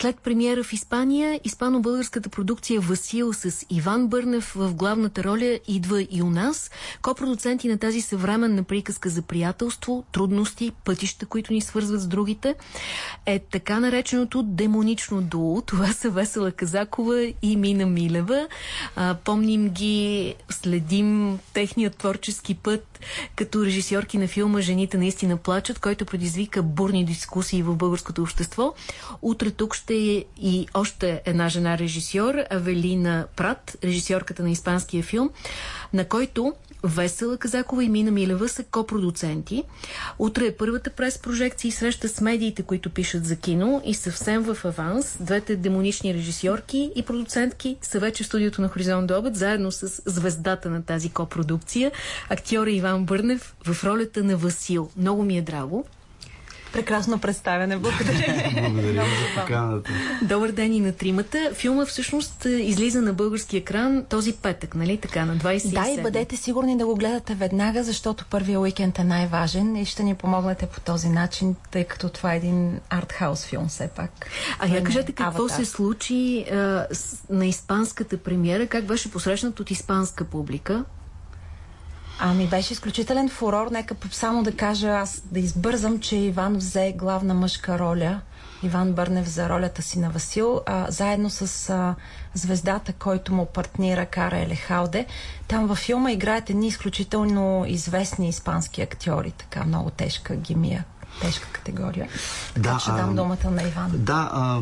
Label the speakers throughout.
Speaker 1: След премиера в Испания, испано-българската продукция Васил с Иван Бърнев в главната роля идва и у нас. Копродуценти на тази съвременна приказка за приятелство, трудности, пътища, които ни свързват с другите, е така нареченото демонично дуо. Това са Весела Казакова и Мина Милева. А, помним ги, следим техният творчески път като режисьорки на филма Жените наистина плачат, който предизвика бурни дискусии в българското общество. Утре тук ще е и още една жена режисьор, Авелина Прат, режисьорката на испанския филм, на който Весела Казакова и Мина Милева са копродуценти. Утре е първата прес-прожекция и среща с медиите, които пишат за кино и съвсем в аванс. Двете демонични режисьорки и продуцентки са вече в студиото на Хоризонт до обед, заедно с звездата на тази копродукция, актьора Иван Бърнев в ролята на Васил. Много ми е драго.
Speaker 2: Прекрасно представяне. Благодаря.
Speaker 3: Благодаря за поканата.
Speaker 1: Добър ден и на тримата. Филма всъщност е, излиза на български екран този петък, нали така, на 27.
Speaker 2: Да, и бъдете сигурни да го гледате веднага, защото първия уикенд е най-важен и ще ни помогнете по този начин, тъй като това е един артхаус филм все пак.
Speaker 1: А я кажете какво аватар. се случи а, с, на испанската премиера, как беше посрещнат от испанска публика?
Speaker 2: Ами беше изключителен фурор. Нека само да кажа, аз да избързам, че Иван взе главна мъжка роля. Иван Бърнев за ролята си на Васил, а, заедно с а, звездата, който му партнира Кара Елехалде. Там във филма играят едни изключително известни испански актьори, така много тежка гимия тежка категория. Така да, ще дам думата на Иван.
Speaker 3: Да, а,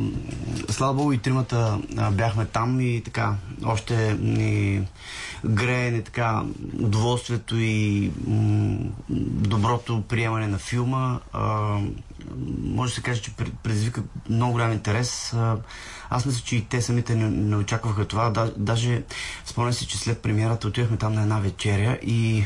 Speaker 3: слава Богу и тримата а, бяхме там и така, още ни грее така удоволствието и м- доброто приемане на филма. А, може да се каже, че предизвика много голям интерес. А, аз мисля, че и те самите не, не очакваха това. Да, даже спомням си, че след премиерата отидохме там на една вечеря и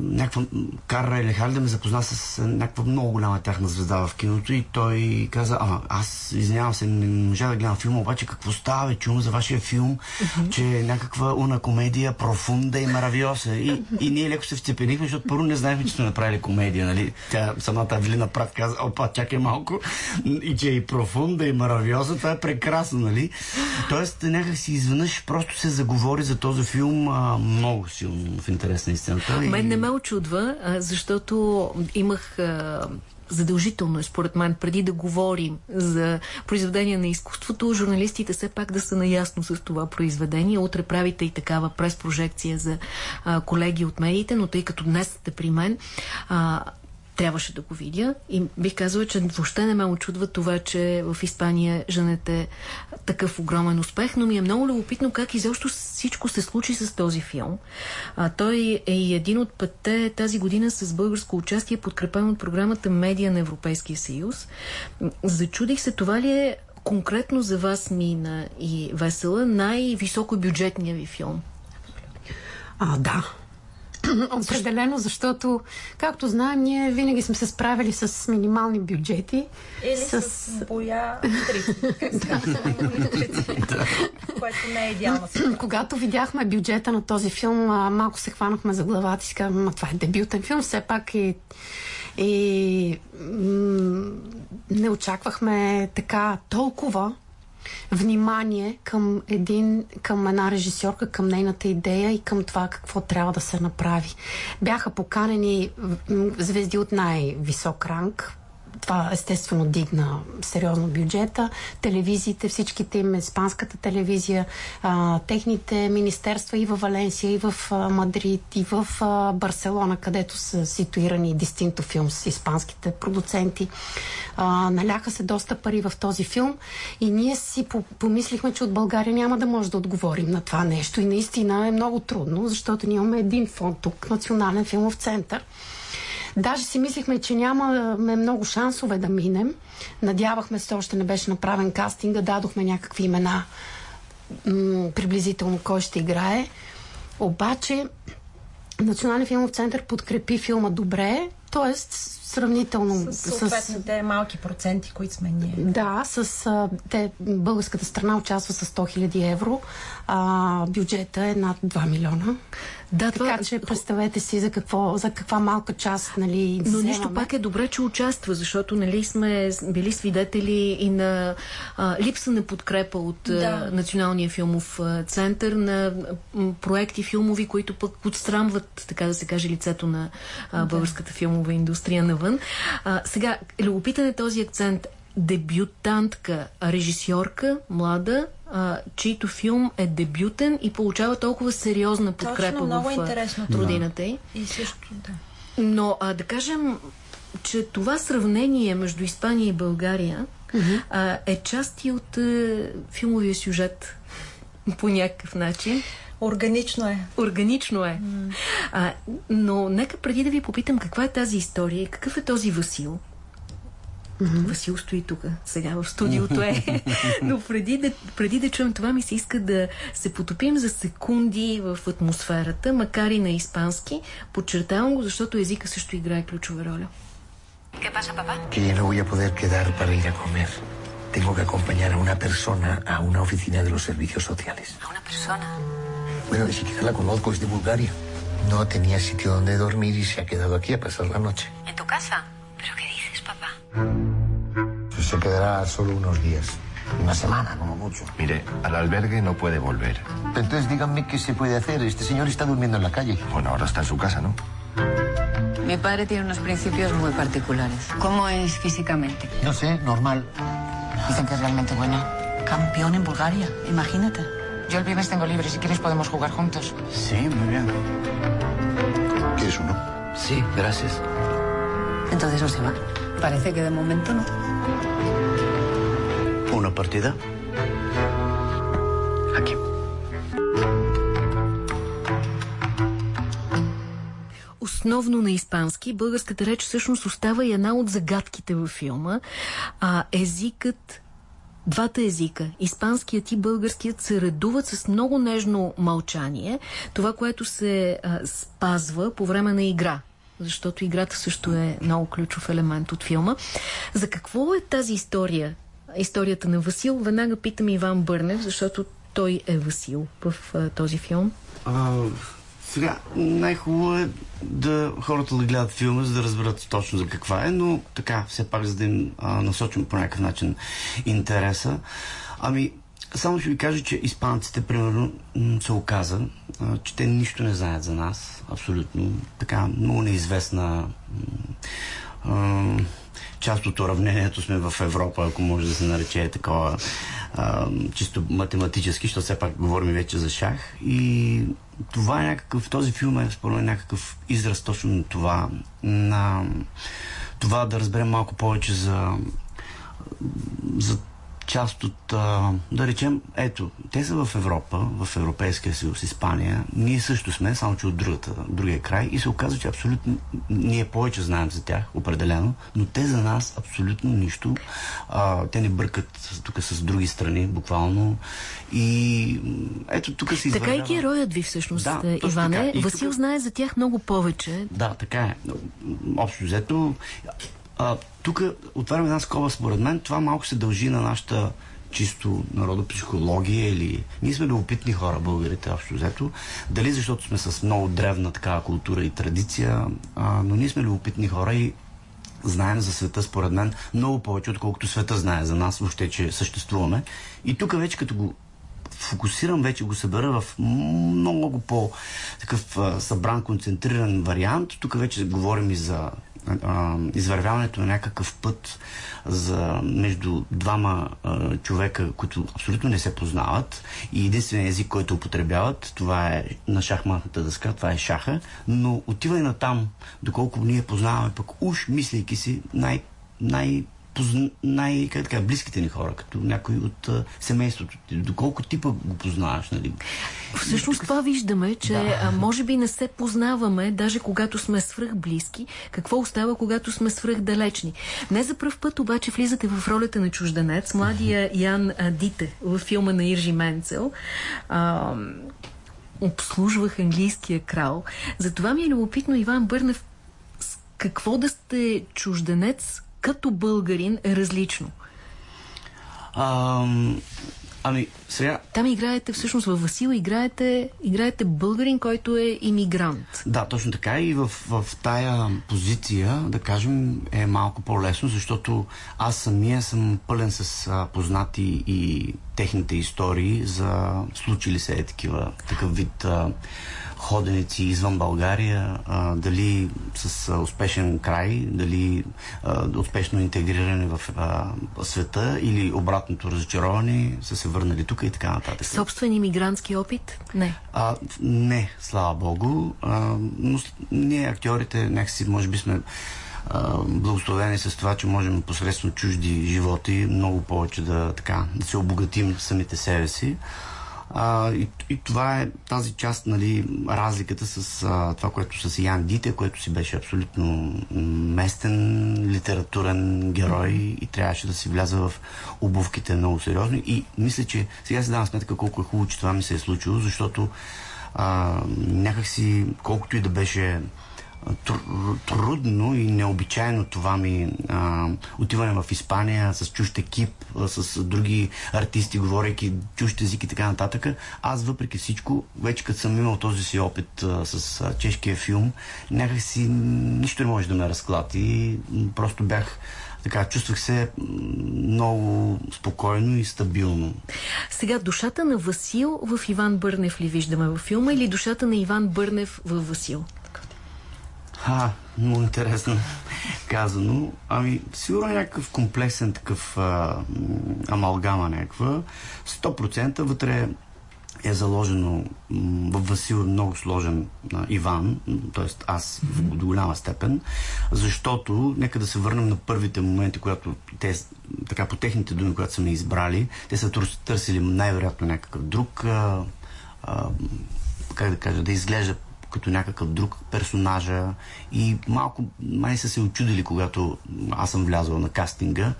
Speaker 3: някаква Карра или Халда ме запозна с някаква много голяма тяхна звезда в киното и той каза, ама аз извинявам се, не можа да гледам филма, обаче какво става, бе, чум за вашия филм, uh-huh. че е някаква уна комедия профунда и маравиоса. И, и ние леко се вцепенихме, защото първо не знаехме, че сме направили комедия, нали? Тя самата Авелина Прат каза, опа, чакай малко, и че е и профунда и маравиоса, това е прекрасно, нали? Тоест, някак си изведнъж просто се заговори за този филм а, много силно в интерес на истината.
Speaker 1: Мен не ме очудва, защото имах задължително е, според мен, преди да говорим за произведение на изкуството, журналистите все пак да са наясно с това произведение. Утре правите и такава прес-прожекция за а, колеги от медиите, но тъй като днес сте при мен, а, трябваше да го видя и бих казала, че въобще не ме очудва това, че в Испания женете такъв огромен успех, но ми е много любопитно как изобщо всичко се случи с този филм. А, той е и един от петте тази година с българско участие, подкрепен от програмата Медия на Европейския съюз. Зачудих се, това ли е конкретно за вас, Мина и Весела, най-високо бюджетния ви филм?
Speaker 4: А, да, Определено, защото, както знаем, ние винаги сме се справили с минимални бюджети.
Speaker 2: Или с, с боя 30, което не е идеално.
Speaker 4: Когато видяхме бюджета на този филм, малко се хванахме за главата и си казваме, това е дебютен филм, все пак и, и м- не очаквахме така толкова внимание към, един, към една режисьорка, към нейната идея и към това какво трябва да се направи. Бяха поканени звезди от най-висок ранг, това естествено дигна сериозно бюджета. Телевизиите, всичките им, испанската телевизия, а, техните министерства и в Валенсия, и в а, Мадрид, и в а, Барселона, където са ситуирани Дистинто филм с испанските продуценти. А, наляха се доста пари в този филм и ние си помислихме, че от България няма да може да отговорим на това нещо и наистина е много трудно, защото ние имаме един фонд тук, Национален филмов център. Даже си мислихме, че нямаме много шансове да минем. Надявахме се, още не беше направен кастинга, дадохме някакви имена м- приблизително кой ще играе. Обаче Национален филмов център подкрепи филма добре, т.е. сравнително
Speaker 2: с съответните с... малки проценти, които сме ние.
Speaker 4: Да, с а, те, българската страна участва с 100 000 евро, а бюджета е над 2 милиона. Да, така това... че представете си за, какво, за каква малка част нали,
Speaker 1: Но вземаме. нищо пак е добре, че участва, защото нали, сме били свидетели и на а, липса на подкрепа от да. Националния филмов център, на проекти филмови, които пък отстрамват, така да се каже, лицето на а, българската филмова индустрия навън. А, сега, любопитен е този акцент дебютантка, режисьорка, млада, а, чийто филм е дебютен и получава толкова сериозна подкрепа
Speaker 2: Точно, много
Speaker 1: в
Speaker 2: интересно,
Speaker 1: родината й.
Speaker 2: И също, да.
Speaker 1: Но а, да кажем, че това сравнение между Испания и България mm-hmm. а, е част и от а, филмовия сюжет по някакъв начин.
Speaker 2: Органично е.
Speaker 1: Органично е. Mm. А, но нека преди да ви попитам каква е тази история, какъв е този Васил, Mm-hmm. Васил стои тук, сега в студиото е. Но преди да, преди да чуем това, ми се иска да се потопим за секунди в атмосферата, макар и на испански. Подчертавам го, защото езика също играе ключова роля.
Speaker 5: ¿Qué pasa, papá? Que ya no voy a poder quedar para ir a comer. Tengo que acompañar a una persona a una oficina de los servicios sociales.
Speaker 6: ¿A una persona?
Speaker 5: Bueno, ni siquiera la conozco, es de Bulgaria. No tenía sitio donde dormir y se ha quedado aquí a pasar la noche.
Speaker 6: ¿En tu casa? ¿Pero qué dices, papá?
Speaker 5: Se quedará solo unos días. Una semana, como mucho.
Speaker 7: Mire, al albergue no puede volver.
Speaker 5: Entonces díganme qué se puede hacer. Este señor está durmiendo en la calle.
Speaker 7: Bueno, ahora está en su casa, ¿no?
Speaker 6: Mi padre tiene unos principios muy particulares. ¿Cómo es físicamente?
Speaker 5: No sé, normal.
Speaker 6: Dicen que es realmente buena. Campeón en Bulgaria, imagínate. Yo el viernes tengo libre, si quieres podemos jugar juntos.
Speaker 5: Sí, muy bien. ¿Quieres uno?
Speaker 6: Sí, gracias. Entonces no se va. Parece que de momento no.
Speaker 5: Una partida? Aquí.
Speaker 1: Основно на испански, българската реч всъщност остава и една от загадките във филма. А езикът Двата езика, испанският и българският, се редуват с много нежно мълчание. Това, което се а, спазва по време на игра защото играта също е много ключов елемент от филма. За какво е тази история? Историята на Васил. Веднага питам Иван Бърнев, защото той е Васил в а, този филм.
Speaker 3: А, сега, най-хубаво е да хората да гледат филма, за да разберат точно за каква е, но така, все пак, за да им а, насочим по някакъв начин интереса. Ами, само ще ви кажа, че испанците, примерно, се оказа, че те нищо не знаят за нас. Абсолютно. Така, много неизвестна част от уравнението сме в Европа, ако може да се нарече такова а, чисто математически, защото все пак говорим вече за шах. И това е някакъв, този филм е според мен някакъв израз точно на това, на това да разберем малко повече за за част от, а, да речем, ето, те са в Европа, в Европейския съюз, Испания. Ние също сме, само че от другата, другия край. И се оказва, че абсолютно ние повече знаем за тях, определено, но те за нас абсолютно нищо. А, те не бъркат тук с други страни, буквално. И ето тук се
Speaker 1: извървява... Така и героят ви всъщност, да, Иване. Васил тук... знае за тях много повече.
Speaker 3: Да, така е. Общо взето, тук отварям една скоба, според мен, това малко се дължи на нашата чисто народопсихология или... Ние сме любопитни хора, българите, общо взето. Дали защото сме с много древна такава култура и традиция, а, но ние сме любопитни хора и знаем за света, според мен, много повече, отколкото света знае за нас, въобще, че съществуваме. И тук вече като го фокусирам, вече го събера в много по-такъв събран, концентриран вариант. Тук вече говорим и за извървяването на някакъв път за между двама а, човека, които абсолютно не се познават и единственият език, който употребяват, това е на шахматната дъска, това е шаха, но отива и на там, доколко ние познаваме пък уж, мислейки си най- най- позна, най- така, близките ни хора, като някой от а, семейството ти. Доколко ти пък го познаваш, нали?
Speaker 1: Всъщност това виждаме, че да. а, може би не се познаваме, даже когато сме свръхблизки. Какво остава, когато сме свръхдалечни? Не за пръв път обаче влизате в ролята на чужденец, младия Ян а, Дите във филма на Иржи Менцел. А, обслужвах английския крал. Затова ми е любопитно Иван Бърнев какво да сте чужденец като българин е различно?
Speaker 3: А, ами, сега...
Speaker 1: Там играете, всъщност във Васил играете, играете българин, който е иммигрант.
Speaker 3: Да, точно така и в, в тая позиция, да кажем, е малко по-лесно, защото аз самия съм пълен с а, познати и техните истории за случили се е такива, такъв вид а, ходеници извън България, а, дали с а, успешен край, дали а, успешно интегриране в а, света или обратното разочаровани, са се върнали тук и така нататък.
Speaker 1: Собствен иммигрантски опит? Не.
Speaker 3: А, не, слава Богу. А, но ние, актьорите, някакси, може би сме благословени с това, че можем посредством чужди животи много повече да, така, да се обогатим самите себе си. А, и, и това е тази част, нали, разликата с а, това, което с Ян Дите, което си беше абсолютно местен литературен герой и трябваше да си вляза в обувките много сериозно. И мисля, че сега си давам сметка колко е хубаво, че това ми се е случило, защото а, някакси, колкото и да беше трудно и необичайно това ми а, отиване в Испания с чужд екип, с други артисти, говорейки чужд език и така нататък. Аз въпреки всичко, вече като съм имал този си опит а, с а, чешкия филм, някакси нищо не може да ме разклати. Просто бях така, чувствах се много спокойно и стабилно.
Speaker 1: Сега, душата на Васил в Иван Бърнев ли виждаме във филма или душата на Иван Бърнев в Васил?
Speaker 3: А, много интересно казано. Ами, сигурно е някакъв комплексен такъв а, амалгама някаква. 100% вътре е заложено в Васил много сложен а, Иван, т.е. аз в, до голяма степен, защото нека да се върнем на първите моменти, когато те, така по техните думи, когато са ме избрали, те са търсили най-вероятно някакъв друг, а, а, как да кажа, да изглежда като някакъв друг персонажа и малко май са се очудили, когато аз съм влязъл на кастинга.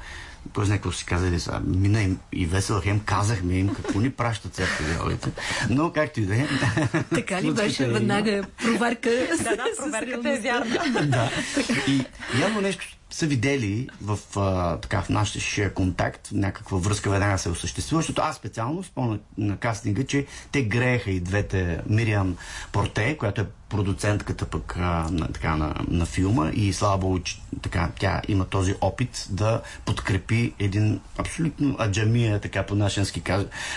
Speaker 3: Тоест някакво си казали, са, мина им и весел хем, казахме им какво ни пращат всяка диалите. Но както и да е.
Speaker 1: Така ли беше веднага проверка?
Speaker 2: да, да, проверката е вярна.
Speaker 3: да. И явно нещо са видели в, а, така, в нашия контакт, някаква връзка веднага се осъществува, защото аз специално спомня на кастинга, че те грееха и двете Мириам Порте, която е продуцентката пък а, на, така, на, на филма и слава Богу, че така, тя има този опит да подкрепи един абсолютно аджамия, така по-нашенски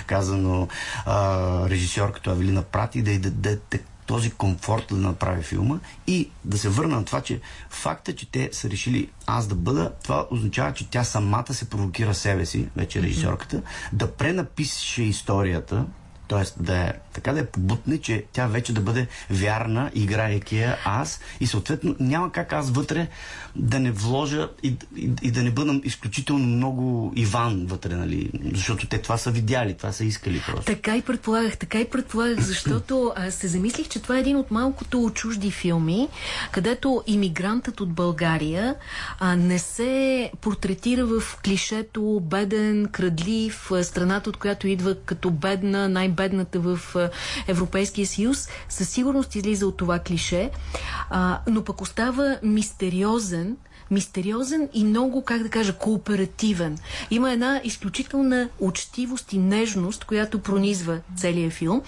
Speaker 3: казано, а, режисьор като Авелина Прати, да й даде този комфорт да направи филма и да се върна на това, че факта, че те са решили аз да бъда, това означава, че тя самата се провокира себе си, вече режисьорката, да пренапише историята, т.е. да е, така да е побутне, че тя вече да бъде вярна, играейки я аз и съответно няма как аз вътре да не вложа и, и, и да не бъдам изключително много Иван вътре, нали? Защото те това са видяли, това са искали просто.
Speaker 1: Така и предполагах, така и предполагах, защото се замислих, че това е един от малкото чужди филми, където иммигрантът от България а, не се портретира в клишето беден, крадлив, страната, от която идва като бедна, най най-бедната в Европейския съюз, със сигурност излиза от това клише, а, но пък остава мистериозен, мистериозен и много, как да кажа, кооперативен. Има една изключителна учтивост и нежност, която пронизва целият филм.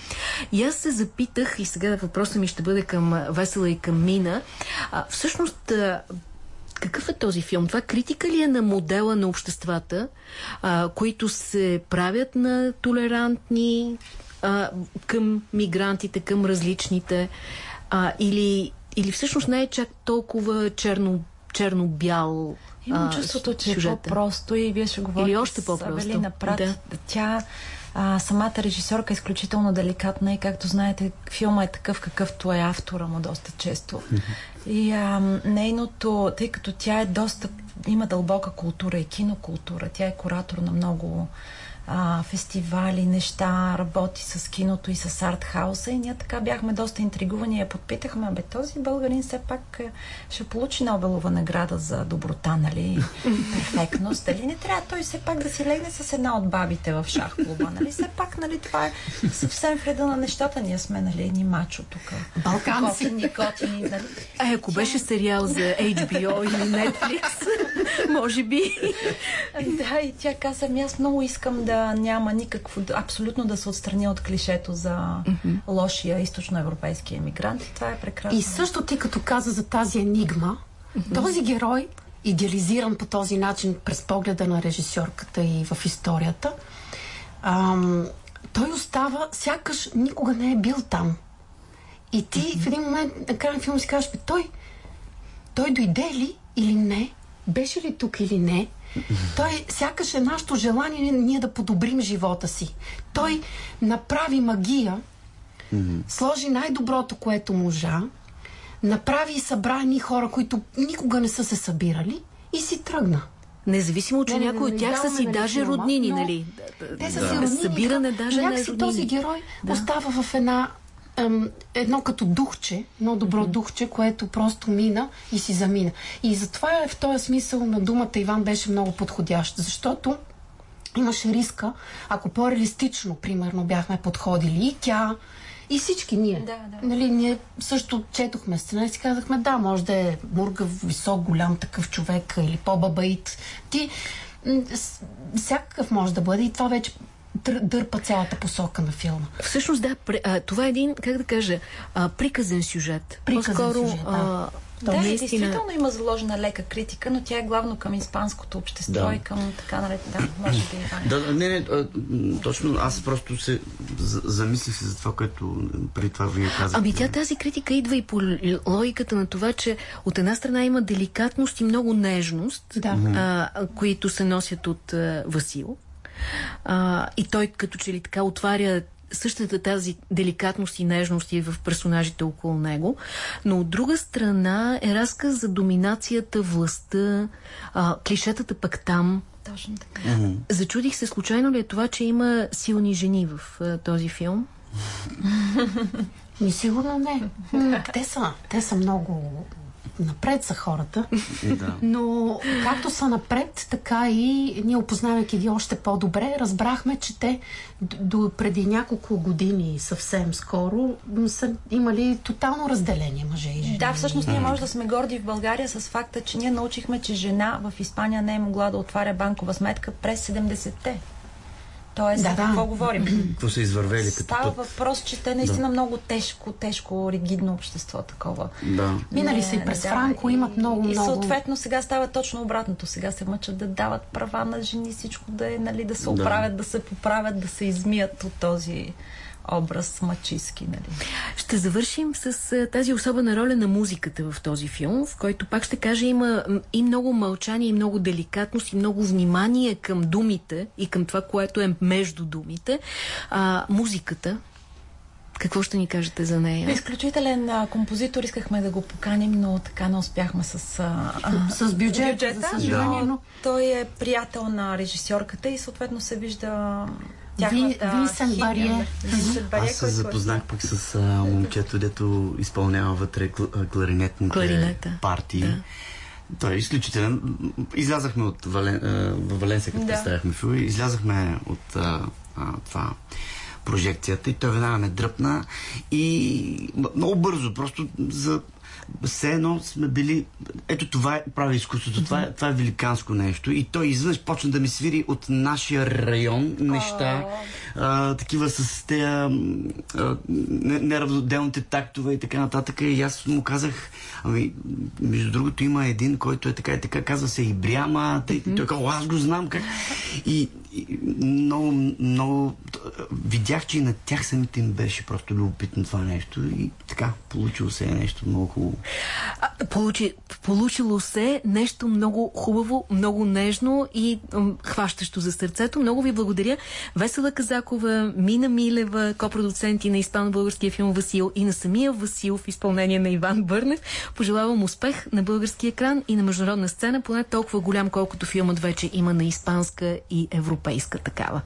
Speaker 1: И аз се запитах, и сега въпросът ми ще бъде към Весела и към Мина, а, всъщност какъв е този филм? Това критика ли е на модела на обществата, а, които се правят на толерантни а, към мигрантите, към различните, а, или, или всъщност не е чак толкова черно, черно-бял
Speaker 2: Имам чувството, че е по-просто и вие ще говорите
Speaker 1: Или още по-просто.
Speaker 2: Да. Тя а, самата режисьорка е изключително деликатна и както знаете, филма е такъв какъвто е автора му доста често. И а, нейното, тъй като тя е доста, има дълбока култура и кинокултура, тя е куратор на много а, фестивали, неща, работи с киното и с артхауса и ние така бяхме доста интригувани и я подпитахме, бе този българин все пак е, ще получи Нобелова награда за доброта, нали, перфектност. Дали не трябва той все пак да си легне с една от бабите в шах клуба, нали, все пак, нали, това е съвсем вреда на нещата. Ние сме, нали, едни мачо тук.
Speaker 4: Балканци.
Speaker 2: Готини, готини, нали.
Speaker 1: А ако беше сериал за HBO или Netflix, може би.
Speaker 2: Да, и тя каза, аз много искам да няма никакво, абсолютно да се отстраня от клишето за mm-hmm. лошия източноевропейски емигрант. И това е прекрасно.
Speaker 4: И също ти като каза за тази енигма, mm-hmm. този герой, идеализиран по този начин през погледа на режисьорката и в историята, ам, той остава, сякаш никога не е бил там. И ти mm-hmm. в един момент на края на филма си казваш, той, той дойде ли или не? Беше ли тук или не? Той сякаш е нашето желание ние да подобрим живота си. Той направи магия, сложи най-доброто, което можа, направи и събра ни хора, които никога не са се събирали и си тръгна.
Speaker 1: Независимо, че
Speaker 4: Не,
Speaker 1: някои
Speaker 4: не,
Speaker 1: от тях са си
Speaker 4: даваме,
Speaker 1: даже
Speaker 4: нали,
Speaker 1: роднини, нали?
Speaker 4: Те са
Speaker 1: Да.
Speaker 4: си роднини.
Speaker 1: Събиране даже
Speaker 4: и
Speaker 1: на
Speaker 4: някакси
Speaker 1: роднини.
Speaker 4: този герой
Speaker 1: Да.
Speaker 4: остава в една ем, едно като духче, едно добро mm-hmm. духче, което просто мина и си замина. И затова е в този смисъл на думата Иван беше много подходящ, защото имаше риска, ако по-реалистично, примерно, бяхме подходили и тя, и всички ние.
Speaker 2: Да, да.
Speaker 4: Нали, ние също четохме сцена и си казахме, да, може да е мургав, висок, голям такъв човек или по-бабаит. Ти всякакъв може да бъде и това вече дър- дърпа цялата посока на филма.
Speaker 1: Всъщност, да, това е един, как да кажа, приказен сюжет.
Speaker 4: Приказен
Speaker 1: По-скоро,
Speaker 4: сюжет, да.
Speaker 1: а,
Speaker 2: Да,
Speaker 1: наистина...
Speaker 2: действително има заложена лека критика, но тя е главно към испанското общество
Speaker 3: Да.
Speaker 2: и към така наред. Да, може би.
Speaker 3: Да, да, не, не, точно аз просто се за- замислих се за това, което преди това вие казахте.
Speaker 1: Ами тя тази критика идва и по логиката на това, че от една страна има деликатност и много нежност,
Speaker 4: Да.
Speaker 1: а, които се носят от а, Васил. А, и той като че ли така отваря същата тази деликатност и нежност и в персонажите около него, но от друга страна е разказ за доминацията, властта, а, клишетата пък там.
Speaker 2: Точно така.
Speaker 1: Зачудих се случайно ли е това, че има силни жени в а, този филм?
Speaker 4: Ми сигурно не. Те са, те са много напред са хората.
Speaker 3: Да.
Speaker 4: Но както са напред, така и ние опознавайки ги още по-добре, разбрахме, че те до преди няколко години, съвсем скоро, са имали тотално разделение мъже и жени.
Speaker 2: Да, всъщност ние може да сме горди в България с факта, че ние научихме, че жена в Испания не е могла да отваря банкова сметка през 70-те. Тоест,
Speaker 4: Да,
Speaker 2: да,
Speaker 4: да.
Speaker 2: какво говорим?
Speaker 3: Какво са извървели като
Speaker 2: Става
Speaker 3: път?
Speaker 2: въпрос, че те наистина много тежко, тежко, ригидно общество такова.
Speaker 3: Да.
Speaker 4: Минали са и през Франко, имат много,
Speaker 2: и,
Speaker 4: много-
Speaker 2: И съответно сега става точно обратното. Сега се мъчат да дават права на жени, всичко да е, нали, да се
Speaker 3: Да.
Speaker 2: оправят, да се поправят, да се измият от този образ мачиски, нали.
Speaker 1: Ще завършим с тази особена роля на музиката в този филм, в който пак ще кажа има и много мълчание, и много деликатност, и много внимание към думите и към това, което е между думите. А, музиката, какво ще ни кажете за нея?
Speaker 2: Изключителен а, композитор, искахме да го поканим, но така не успяхме с, а,
Speaker 4: С бюджет, за съжаление,
Speaker 2: но
Speaker 4: но-
Speaker 2: той е приятел на режисьорката и съответно се вижда химия.
Speaker 4: Барие.
Speaker 3: Аз се
Speaker 2: е-
Speaker 3: запознах пък с а, момчето, дето изпълнява вътре кларинетните
Speaker 1: Кларината.
Speaker 3: партии.
Speaker 1: Да.
Speaker 3: Той е изключителен. Излязахме от Вален, а, в Валенсия, като
Speaker 2: Да.
Speaker 3: представяхме филма, излязахме от а, а, това прожекцията и той веднага ме дръпна и много бързо, просто за все едно сме били... Ето това е, прави изкуството, това е, това е великанско нещо. И той изведнъж почна да ми свири от нашия район неща, а, такива с те а, не- неравноделните тактове и така нататък. И аз му казах, ами, между другото има един, който е така и така, казва се Ибряма, тъй, той казва, аз го знам как. И, и много, много видях, че и на тях самите им беше просто любопитно това нещо и така, получило се нещо много хубаво.
Speaker 1: А, Получи, получило се нещо много хубаво, много нежно и хващащо за сърцето. Много ви благодаря. Весела Казакова, Мина Милева, копродуценти на испано-българския филм Васил и на самия Васил в изпълнение на Иван Бърнев. Пожелавам успех на български екран и на международна сцена, поне толкова голям, колкото филмът вече има на испанска и европейска такава.